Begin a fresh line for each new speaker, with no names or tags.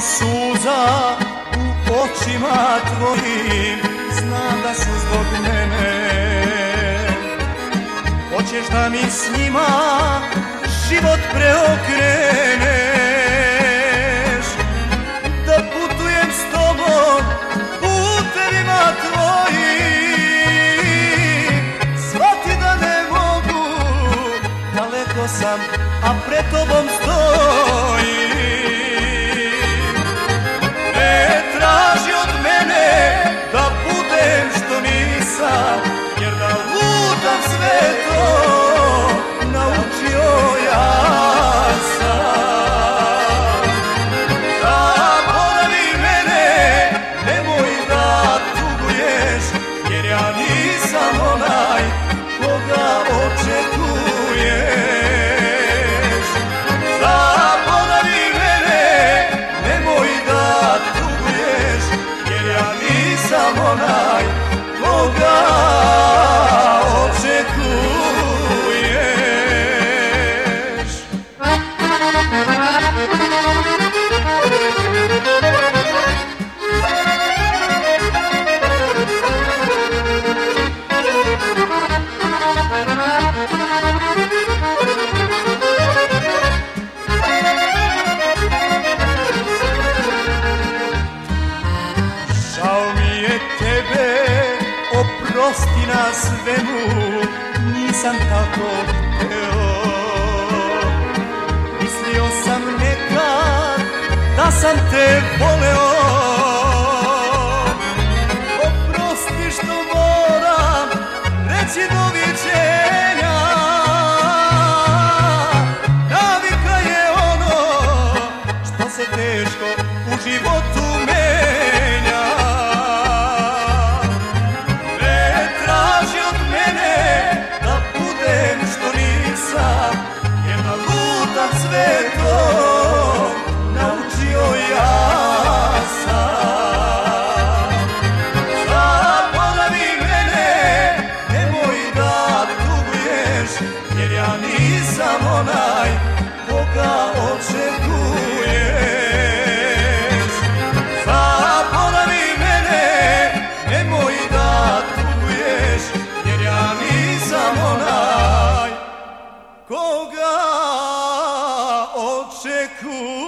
Suza u očima tvojim. Znam da su zbog mene. Hoćeš da mi s njima život preokreneš? Da putujem s tobom putevima tvojim. Svati da ne mogu, daleko sam, a pred tobom stojim nisam onaj koga oprosti na svemu, nisam tako hteo. Mislio sam nekad da sam te voleo. Jer ja nisam onaj koga očekuješ Zaboravi mene, nemoj da tuguješ Jer ja nisam onaj koga očekuješ